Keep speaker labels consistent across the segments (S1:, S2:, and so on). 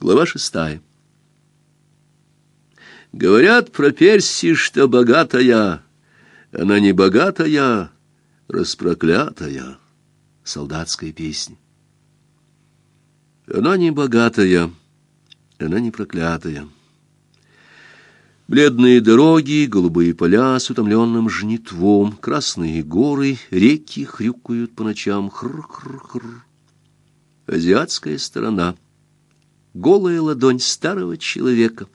S1: Глава шестая. Говорят про Перси, что богатая, она не богатая, распроклятая. Солдатская песня. Она не богатая, она не проклятая. Бледные дороги, голубые поля с утомленным жнитвом, красные горы, реки хрюкают по ночам. Хр-хр-хр. Азиатская сторона. Голая ладонь старого человека.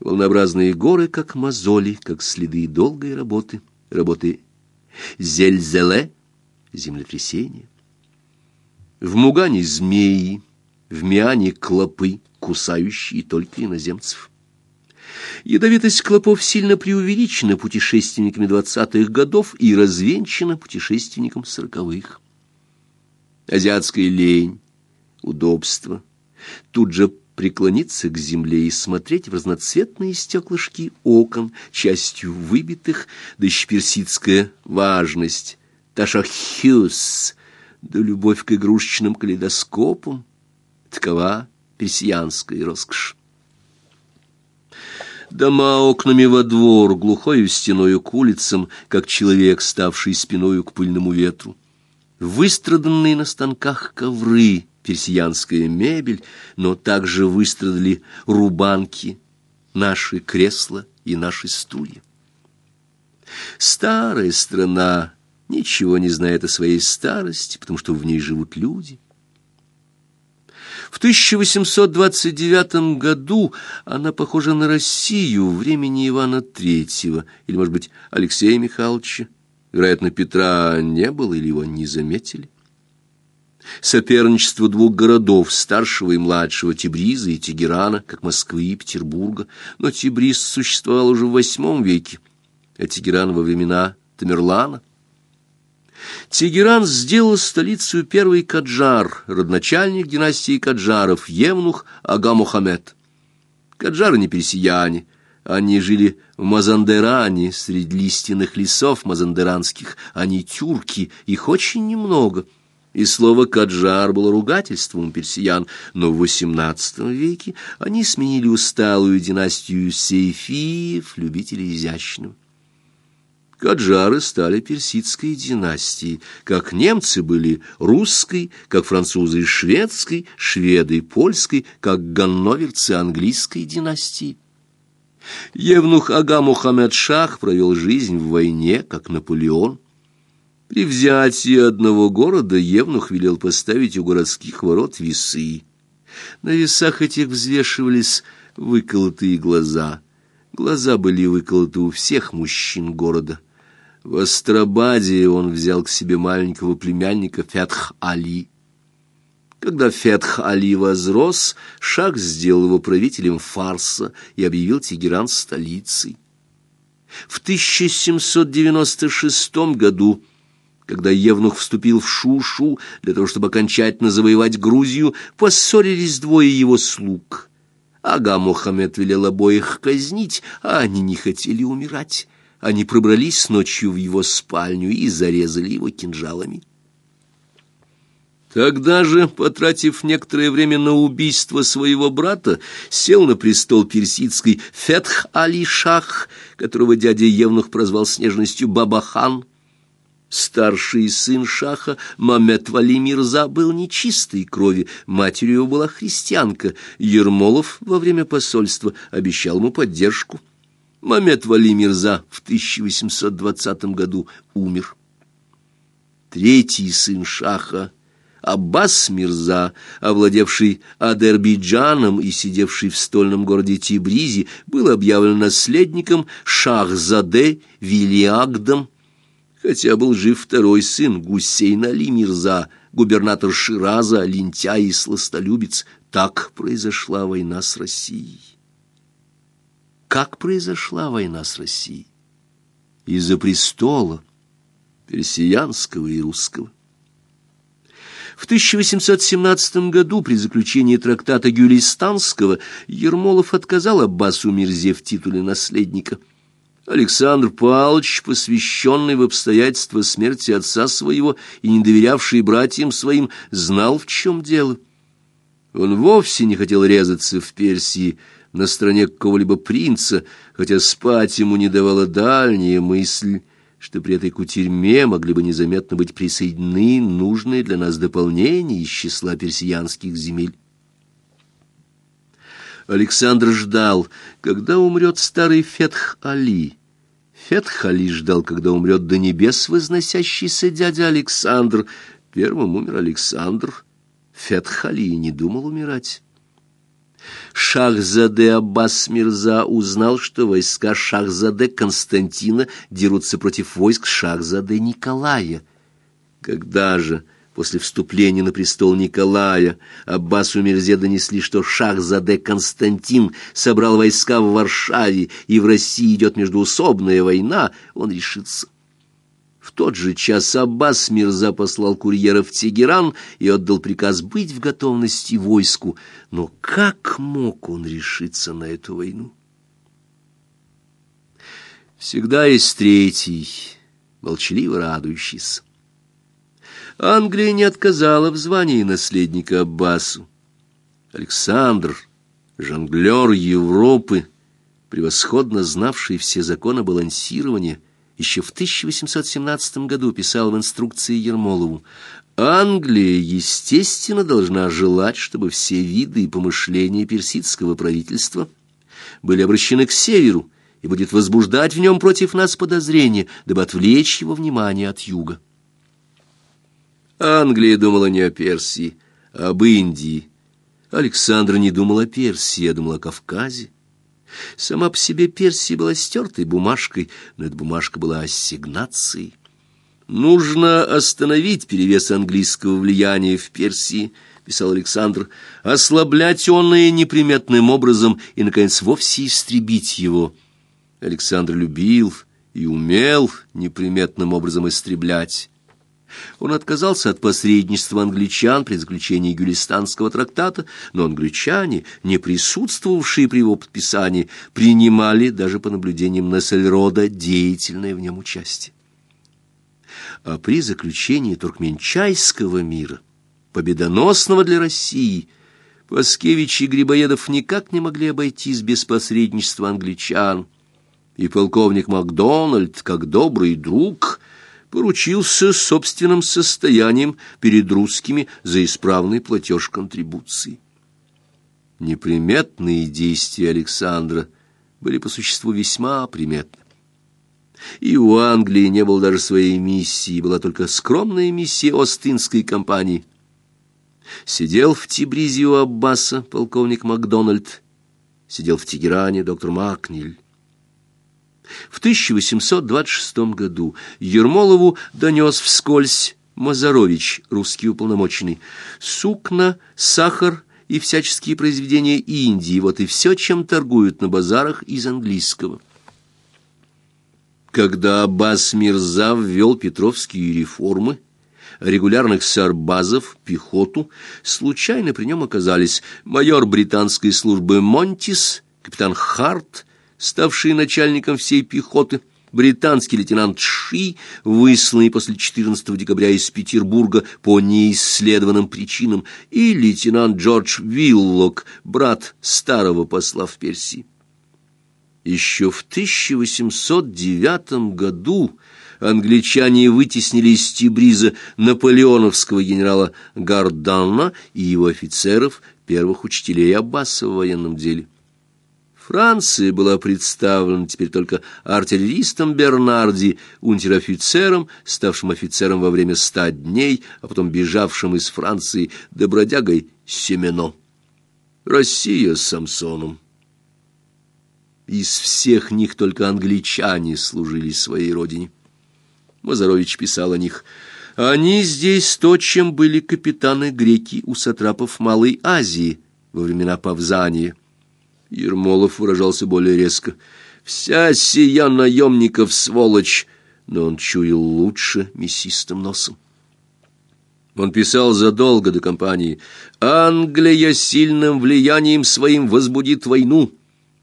S1: Волнообразные горы, как мозоли, как следы долгой работы. Работы зельзеле, землетрясение. В Мугане змеи, в Миане клопы, кусающие только иноземцев. Ядовитость клопов сильно преувеличена путешественниками двадцатых годов и развенчана путешественником сороковых. Азиатская лень, удобство, тут же преклониться к земле и смотреть в разноцветные стеклышки окон, частью выбитых, да еще персидская важность, ташахюс, да любовь к игрушечным калейдоскопам, такова персиянская роскошь. Дома окнами во двор, глухою стеною к улицам, как человек, ставший спиною к пыльному ветру. Выстраданные на станках ковры, персиянская мебель, но также выстрадали рубанки, наши кресла и наши стулья. Старая страна ничего не знает о своей старости, потому что в ней живут люди — в 1829 году она похожа на Россию времени Ивана III, или, может быть, Алексея Михайловича. Вероятно, Петра не было или его не заметили. Соперничество двух городов, старшего и младшего, Тибриза и Тегерана, как Москвы и Петербурга. Но Тибриз существовал уже в VIII веке, а Тегеран во времена Тамерлана. Тегеран сделал столицу первый Каджар, родоначальник династии Каджаров, Евнух Ага Мухаммед. Каджары не персияне, они жили в Мазандеране, среди лиственных лесов мазандеранских, они тюрки, их очень немного. И слово «каджар» было ругательством персиян, но в XVIII веке они сменили усталую династию сейфиев, любителей изящного. Каджары стали персидской династией, как немцы были русской, как французы шведской, шведы польской, как ганноверцы английской династии. Евнух Ага Мухаммед Шах провел жизнь в войне, как Наполеон. При взятии одного города Евнух велел поставить у городских ворот весы. На весах этих взвешивались выколотые глаза. Глаза были выколоты у всех мужчин города. В Астрабаде он взял к себе маленького племянника Фетх-Али. Когда Фетх-Али возрос, Шах сделал его правителем Фарса и объявил Тегеран столицей. В 1796 году, когда Евнух вступил в Шушу для того, чтобы окончательно завоевать Грузию, поссорились двое его слуг. Ага Мухаммед велел обоих казнить, а они не хотели умирать они пробрались ночью в его спальню и зарезали его кинжалами. Тогда же, потратив некоторое время на убийство своего брата, сел на престол персидский Фетх-Али-Шах, которого дядя Евнух прозвал с нежностью Бабахан. Старший сын Шаха, Мамед Вали был нечистой крови, матерью его была христианка. Ермолов во время посольства обещал ему поддержку. Мамед Вали в 1820 году умер. Третий сын шаха, Аббас Мирза, овладевший Адербиджаном и сидевший в стольном городе Тибризе, был объявлен наследником Шахзаде Вилиагдом, хотя был жив второй сын Гусейн Али Мирза, губернатор Шираза, лентяй и сластолюбец. Так произошла война с Россией как произошла война с Россией. Из-за престола персиянского и русского. В 1817 году при заключении трактата Гюлистанского Ермолов отказал Аббасу Мирзе в титуле наследника. Александр Павлович, посвященный в обстоятельства смерти отца своего и не доверявший братьям своим, знал, в чем дело. Он вовсе не хотел резаться в Персии на стороне какого-либо принца, хотя спать ему не давала дальняя мысль, что при этой кутерьме могли бы незаметно быть присоединены нужные для нас дополнения из числа персиянских земель. Александр ждал, когда умрет старый Фетх-Али. Фетх-Али ждал, когда умрет до небес возносящийся дядя Александр. Первым умер Александр. Фетх-Али не думал умирать. Шахзаде Аббас Мирза узнал, что войска Шахзаде Константина дерутся против войск Шахзаде Николая. Когда же После вступления на престол Николая Аббасу Мирзе донесли, что Шахзаде Константин собрал войска в Варшаве, и в России идет междуусобная война, он решится. В тот же час Аббас Мирза послал курьера в Тегеран и отдал приказ быть в готовности войску. Но как мог он решиться на эту войну? Всегда есть третий, молчаливо радующийся. Англия не отказала в звании наследника Аббасу. Александр, жонглер Европы, превосходно знавший все законы балансирования, еще в 1817 году писал в инструкции Ермолову «Англия, естественно, должна желать, чтобы все виды и помышления персидского правительства были обращены к северу и будет возбуждать в нем против нас подозрения, дабы отвлечь его внимание от юга». Англия думала не о Персии, а об Индии. Александр не думал о Персии, а думал о Кавказе. Сама по себе Персия была стертой бумажкой, но эта бумажка была ассигнацией. «Нужно остановить перевес английского влияния в Персии», — писал Александр, — «ослаблять онное неприметным образом и, наконец, вовсе истребить его». Александр любил и умел неприметным образом истреблять. Он отказался от посредничества англичан при заключении Гюлистанского трактата, но англичане, не присутствовавшие при его подписании, принимали даже по наблюдениям Нессельрода деятельное в нем участие. А при заключении Туркменчайского мира, победоносного для России, Паскевич и Грибоедов никак не могли обойтись без посредничества англичан, и полковник Макдональд, как добрый друг, поручился собственным состоянием перед русскими за исправный платеж контрибуции. Неприметные действия Александра были по существу весьма приметны. И у Англии не было даже своей миссии, была только скромная миссия Остинской компании. Сидел в Тибризе у Аббаса полковник Макдональд, сидел в Тегеране доктор Макниль. В 1826 году Ермолову донес вскользь Мазарович, русский уполномоченный, сукна, сахар и всяческие произведения Индии, вот и все, чем торгуют на базарах из английского. Когда Аббас Мирза ввел петровские реформы, регулярных сарбазов, пехоту, случайно при нем оказались майор британской службы Монтис, капитан Харт, ставший начальником всей пехоты, британский лейтенант Ши, высланный после 14 декабря из Петербурга по неисследованным причинам, и лейтенант Джордж Виллок, брат старого посла в Персии. Еще в 1809 году англичане вытеснили из Тибриза наполеоновского генерала Гардана и его офицеров, первых учителей Аббаса в военном деле. Франция была представлена теперь только артиллеристом Бернарди, унтер-офицером, ставшим офицером во время ста дней, а потом бежавшим из Франции добродягой Семено. Россия с Самсоном. Из всех них только англичане служили своей родине. Мазарович писал о них «Они здесь то, чем были капитаны греки у сатрапов Малой Азии во времена Павзания». Ермолов выражался более резко. «Вся сия наемников сволочь!» Но он чуял лучше мясистым носом. Он писал задолго до кампании «Англия сильным влиянием своим возбудит войну»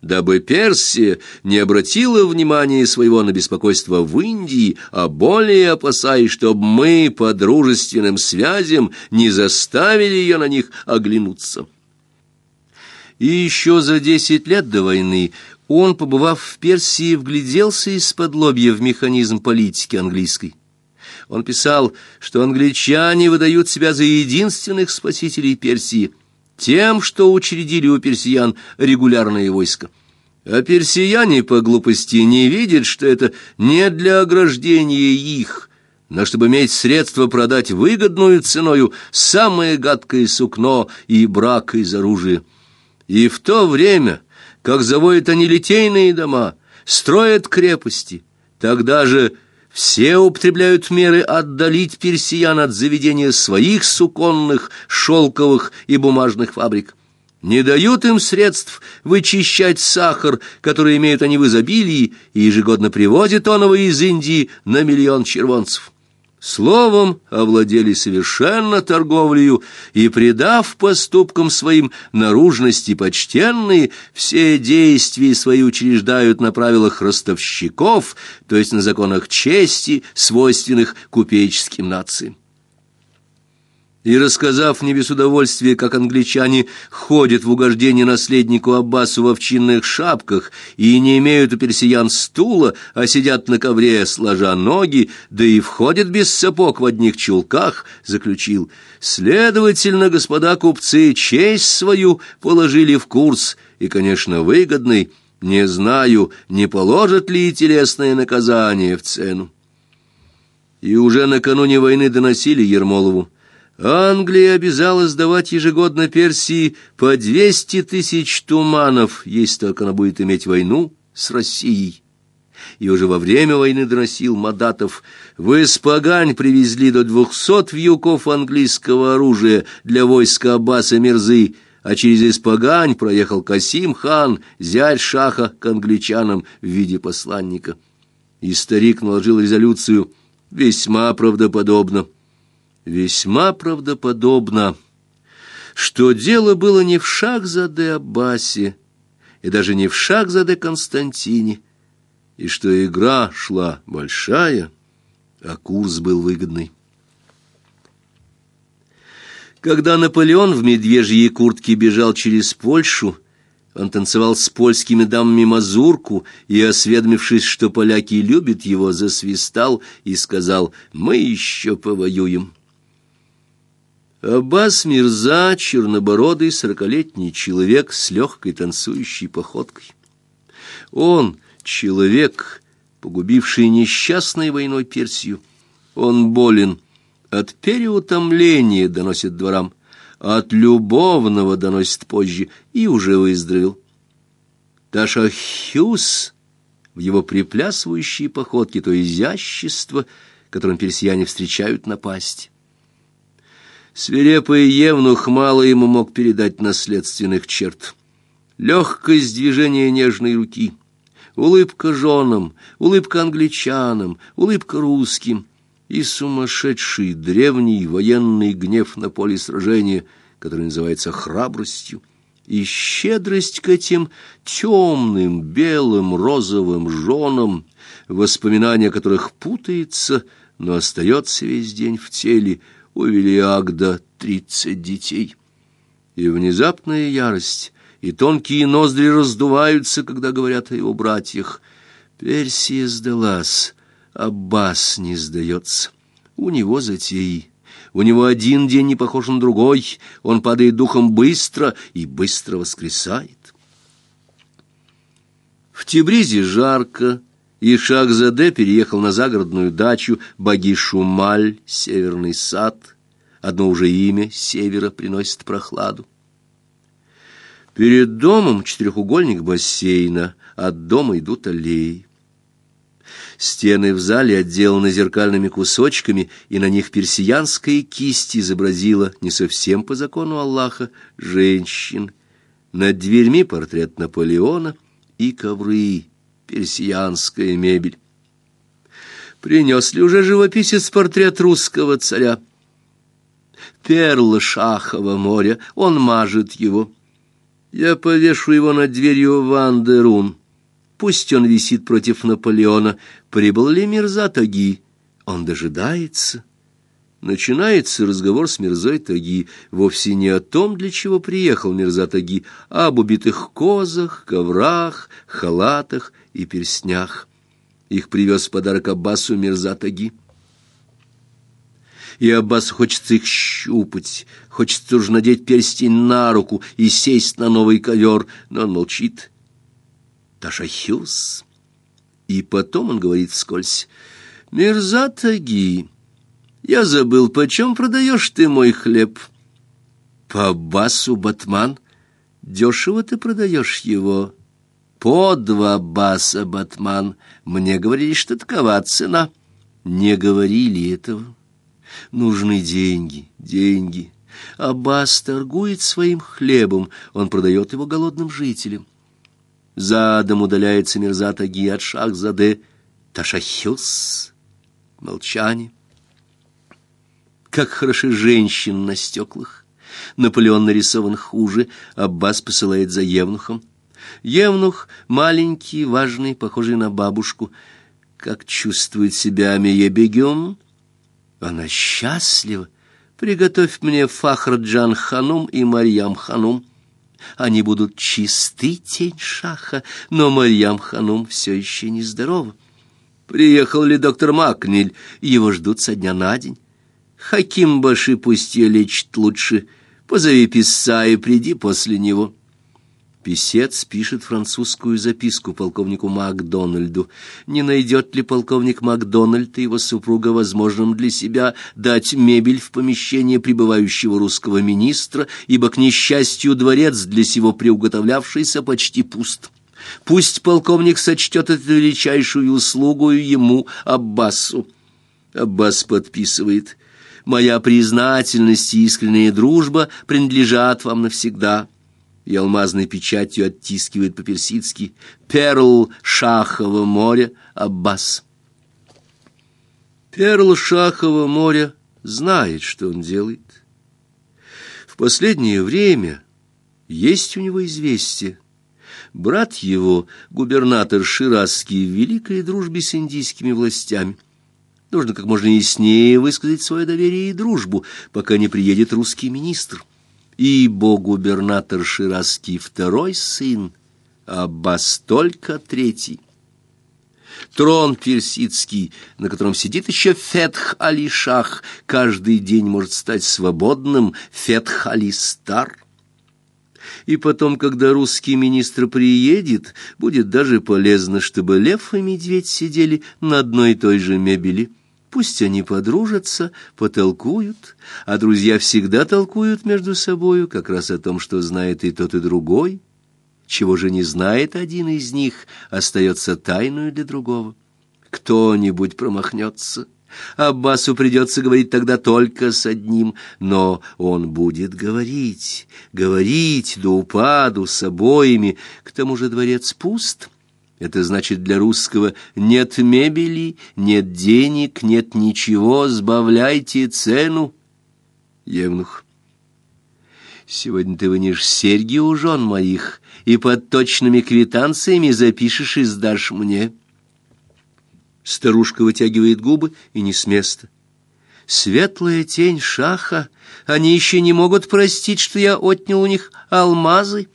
S1: дабы Персия не обратила внимания своего на беспокойство в Индии, а более опасаясь, чтобы мы по дружественным связям не заставили ее на них оглянуться. И еще за десять лет до войны он, побывав в Персии, вгляделся из-под лобья в механизм политики английской. Он писал, что англичане выдают себя за единственных спасителей Персии, тем, что учредили у персиян регулярное войско. А персияне по глупости не видят, что это не для ограждения их, но чтобы иметь средства продать выгодную ценою самое гадкое сукно и брак из оружия. И в то время, как заводят они литейные дома, строят крепости, тогда же все употребляют меры отдалить персиян от заведения своих суконных, шелковых и бумажных фабрик. Не дают им средств вычищать сахар, который имеют они в изобилии, и ежегодно привозят он его из Индии на миллион червонцев. Словом, овладели совершенно торговлею и, придав поступкам своим наружности почтенные, все действия свои учреждают на правилах ростовщиков, то есть на законах чести, свойственных купеческим нациям и, рассказав не без удовольствия, как англичане ходят в угождение наследнику Аббасу в овчинных шапках и не имеют у персиян стула, а сидят на ковре, сложа ноги, да и входят без сапог в одних чулках, заключил, «Следовательно, господа купцы, честь свою положили в курс, и, конечно, выгодный, не знаю, не положат ли телесное наказание в цену». И уже накануне войны доносили Ермолову, Англия обязалась давать ежегодно Персии по двести тысяч туманов, если только она будет иметь войну с Россией. И уже во время войны доносил Мадатов. В Испагань привезли до двухсот вьюков английского оружия для войска Аббаса Мирзы, а через Испагань проехал Касим хан, зять шаха к англичанам в виде посланника. И старик наложил резолюцию весьма правдоподобно весьма правдоподобно, что дело было не в Шахзаде Аббасе и даже не в Шахзаде Константине, и что игра шла большая, а курс был выгодный. Когда Наполеон в медвежьей куртке бежал через Польшу, он танцевал с польскими дамами мазурку и, осведомившись, что поляки любят его, засвистал и сказал «Мы еще повоюем». Аббас Мирза, чернобородый сорокалетний человек с легкой танцующей походкой. Он — человек, погубивший несчастной войной Персию. Он болен. От переутомления доносит дворам, от любовного доносит позже, и уже выздоровел. Таша Хюс в его приплясывающей походке то изящество, которым персияне встречают напасть. Свирепый евнух мало ему мог передать наследственных черт. Легкость движения нежной руки, улыбка женам, улыбка англичанам, улыбка русским и сумасшедший древний военный гнев на поле сражения, который называется храбростью, и щедрость к этим темным, белым, розовым женам, воспоминания которых путается, но остается весь день в теле, у Велиагда тридцать детей. И внезапная ярость, и тонкие ноздри раздуваются, когда говорят о его братьях. Персия сдалась, Аббас не сдается. У него затеи. У него один день не похож на другой, он падает духом быстро и быстро воскресает. В Тибризе жарко, и Шахзаде переехал на загородную дачу Багишумаль, северный сад. Одно уже имя севера приносит прохладу. Перед домом четырехугольник бассейна, от дома идут аллеи. Стены в зале отделаны зеркальными кусочками, и на них персиянская кисть изобразила, не совсем по закону Аллаха, женщин. Над дверьми портрет Наполеона и ковры — персиянская мебель. Принес ли уже живописец портрет русского царя? Перл Шахова моря, он мажет его. Я повешу его над дверью Вандерун. Пусть он висит против Наполеона. Прибыл ли Мирза Таги? Он дожидается. Начинается разговор с Мирзой Таги вовсе не о том, для чего приехал Мирза Таги, а об убитых козах, коврах, халатах и перстнях. Их привез в подарок Аббасу Мирза Таги. И Аббасу хочется их щупать, хочется уже надеть перстень на руку и сесть на новый ковер, но он молчит. Ташахюс. И потом он говорит вскользь, «Мирза Таги». Я забыл, почем продаешь ты мой хлеб? По басу батман. Дешево ты продаешь его. По два баса батман. Мне говорили, что такова цена. Не говорили этого. Нужны деньги, деньги. Аббас торгует своим хлебом, он продает его голодным жителям. Задом удаляется Мирзат Аги от Шахзаде. Ташахюс. Молчание. Как хороши женщины на стеклах. Наполеон нарисован хуже, Аббас посылает за Евнухом. Евнух маленький, важный, похожий на бабушку. Как чувствует себя Мия-бегем? Она счастлива. Приготовь мне Фахрджан Ханум и Марьям Ханум. Они будут чисты, тень шаха, но Марьям Ханум все еще нездорова. Приехал ли доктор Макниль? Его ждут со дня на день. Хаким Баши пусть ее лечит лучше. Позови писца и приди после него. Писец пишет французскую записку полковнику Макдональду. Не найдет ли полковник Макдональд и его супруга возможным для себя дать мебель в помещение прибывающего русского министра, ибо, к несчастью, дворец для сего приуготовлявшийся почти пуст. Пусть полковник сочтет эту величайшую услугу ему, Аббасу. Аббас подписывает Моя признательность и искренняя дружба принадлежат вам навсегда. И алмазной печатью оттискивает по-персидски «Перл Шахова моря Аббас». Перл Шахова моря знает, что он делает. В последнее время есть у него известие. Брат его, губернатор Ширазский, в великой дружбе с индийскими властями – Нужно как можно яснее высказать свое доверие и дружбу, пока не приедет русский министр. Ибо губернатор Ширазский второй сын, Аббас только третий. Трон персидский, на котором сидит еще Фетх-Али-Шах, каждый день может стать свободным Фетх-Али-Стар. И потом, когда русский министр приедет, будет даже полезно, чтобы лев и медведь сидели на одной и той же мебели. Пусть они подружатся, потолкуют, а друзья всегда толкуют между собою как раз о том, что знает и тот, и другой. Чего же не знает один из них, остается тайную для другого. Кто-нибудь промахнется. Аббасу придется говорить тогда только с одним, но он будет говорить, говорить до упаду с обоими. К тому же дворец пуст — это значит для русского нет мебели, нет денег, нет ничего, сбавляйте цену. Евнух. Сегодня ты вынешь серьги у жен моих и под точными квитанциями запишешь и сдашь мне. Старушка вытягивает губы и не с места. Светлая тень шаха, они еще не могут простить, что я отнял у них алмазы.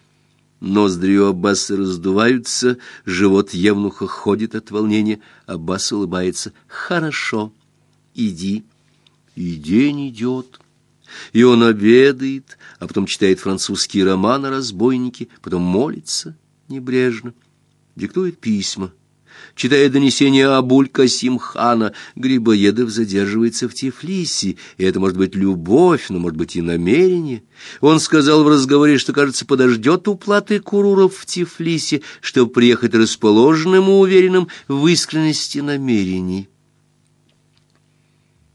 S1: Ноздри у Аббаса раздуваются, живот Евнуха ходит от волнения. Аббас улыбается. «Хорошо, иди». И день идет. И он обедает, а потом читает французские романы о разбойнике, потом молится небрежно, диктует письма Читая донесение Абуль-Касим-хана, Грибоедов задерживается в Тифлисе, и это может быть любовь, но может быть и намерение. Он сказал в разговоре, что, кажется, подождет уплаты куруров в Тифлисе, чтобы приехать расположенным и уверенным в искренности намерений.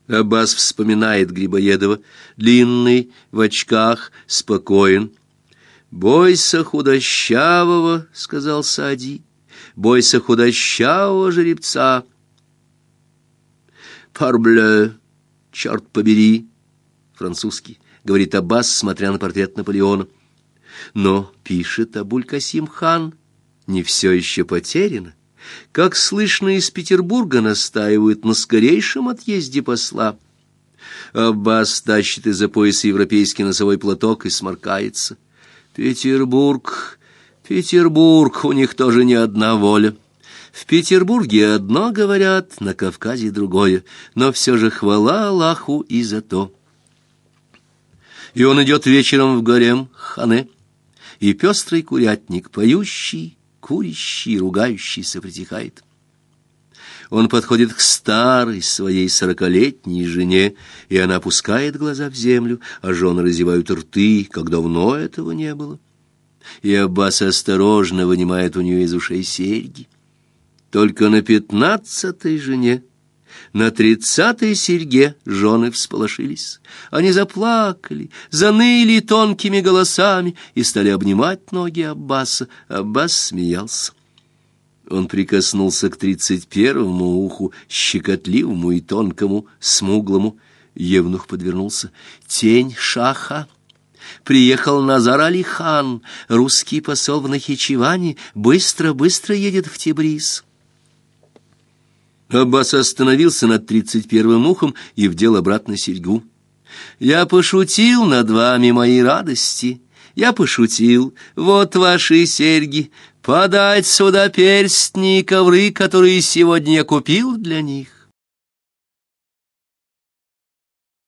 S1: Аббас вспоминает Грибоедова, длинный, в очках, спокоен. «Бойся худощавого», — сказал Сади бойся худощавого жеребца. «Парбле, черт побери!» Французский, говорит Аббас, смотря на портрет Наполеона. Но, пишет Абуль-Касим хан, не все еще потеряно. Как слышно, из Петербурга настаивают на скорейшем отъезде посла. Аббас тащит из-за пояса европейский носовой платок и сморкается. Петербург, Петербург, у них тоже не одна воля. В Петербурге одно говорят, на Кавказе другое, но все же хвала Аллаху и за то. И он идет вечером в гарем хане, и пестрый курятник, поющий, курящий, ругающийся, притихает. Он подходит к старой своей сорокалетней жене, и она опускает глаза в землю, а жены разевают рты, как давно этого не было. И Аббас осторожно вынимает у нее из ушей серьги. Только на пятнадцатой жене, на тридцатой серьге жены всполошились. Они заплакали, заныли тонкими голосами и стали обнимать ноги Аббаса. Аббас смеялся. Он прикоснулся к тридцать первому уху, щекотливому и тонкому, смуглому. Евнух подвернулся. «Тень шаха!» Приехал Назар Алихан, русский посол в Нахичеване, быстро-быстро едет в Тибриз. Аббас остановился над тридцать первым ухом и вдел обратно серьгу. «Я пошутил над вами, мои радости, я пошутил, вот ваши серьги, подать сюда перстни и ковры, которые сегодня я купил для них.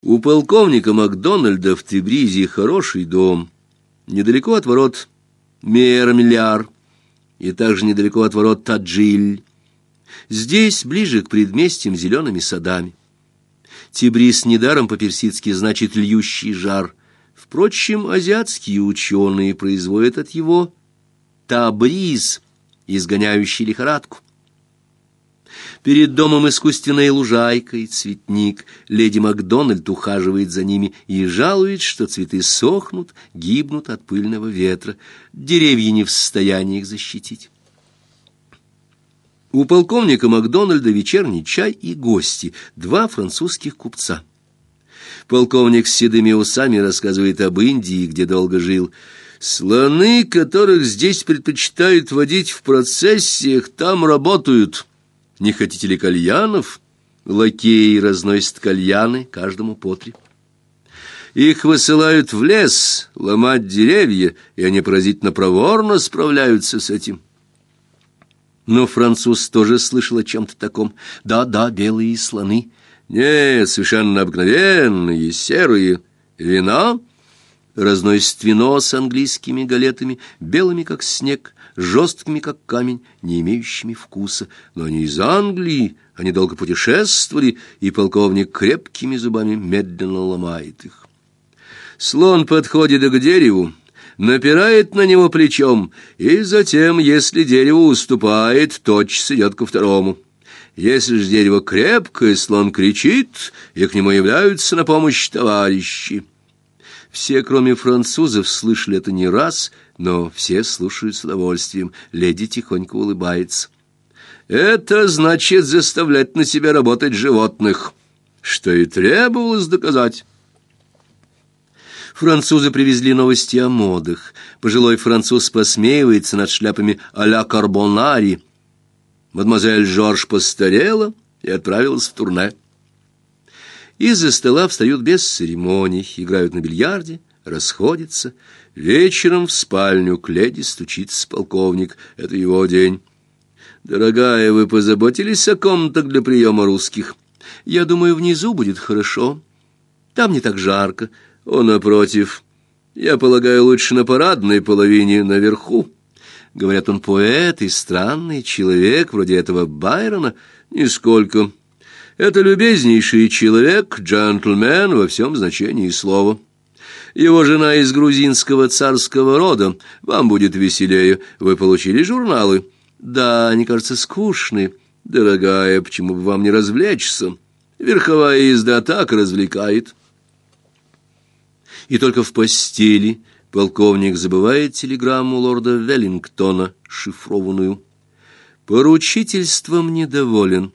S1: У полковника Макдональда в Тибризе хороший дом, недалеко от ворот Мермляр и также недалеко от ворот Таджиль. Здесь, ближе к предместьям, зелеными садами. Тибриз недаром по-персидски значит «льющий жар». Впрочем, азиатские ученые производят от его табриз, изгоняющий лихорадку. Перед домом искусственная лужайка и цветник. Леди Макдональд ухаживает за ними и жалует, что цветы сохнут, гибнут от пыльного ветра. Деревья не в состоянии их защитить. У полковника Макдональда вечерний чай и гости, два французских купца. Полковник с седыми усами рассказывает об Индии, где долго жил. Слоны, которых здесь предпочитают водить в процессиях, там работают. Не хотите ли кальянов? Лакеи разносят кальяны, каждому по три. Их высылают в лес ломать деревья, и они поразительно проворно справляются с этим. Но француз тоже слышал о чем-то таком. Да-да, белые слоны. Нет, совершенно обыкновенные, серые. Вина разносит вино с английскими галетами, белыми, как снег, жесткими, как камень, не имеющими вкуса. Но они из Англии, они долго путешествовали, и полковник крепкими зубами медленно ломает их. Слон подходит к дереву, напирает на него плечом, и затем, если дерево уступает, тотчас идет ко второму. Если же дерево крепкое, слон кричит, и к нему являются на помощь товарищи. Все, кроме французов, слышали это не раз, но все слушают с удовольствием. Леди тихонько улыбается. Это значит заставлять на себя работать животных, что и требовалось доказать. Французы привезли новости о модах. Пожилой француз посмеивается над шляпами а-ля Карбонари. Мадемуазель Жорж постарела и отправилась в турне. Из-за стола встают без церемоний, играют на бильярде, расходятся. Вечером в спальню к леди стучится полковник. Это его день. «Дорогая, вы позаботились о комнатах для приема русских? Я думаю, внизу будет хорошо. Там не так жарко. О, напротив, я полагаю, лучше на парадной половине, наверху». Говорят, он поэт и странный человек, вроде этого Байрона. Нисколько. Это любезнейший человек, джентльмен во всем значении слова. Его жена из грузинского царского рода. Вам будет веселее. Вы получили журналы. Да, они, кажется, скучны. Дорогая, почему бы вам не развлечься? Верховая езда так развлекает. И только в постели полковник забывает телеграмму лорда Веллингтона, шифрованную. Поручительством недоволен.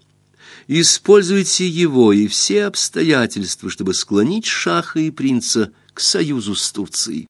S1: Используйте его и все обстоятельства, чтобы склонить шаха и принца к союзу с Турцией.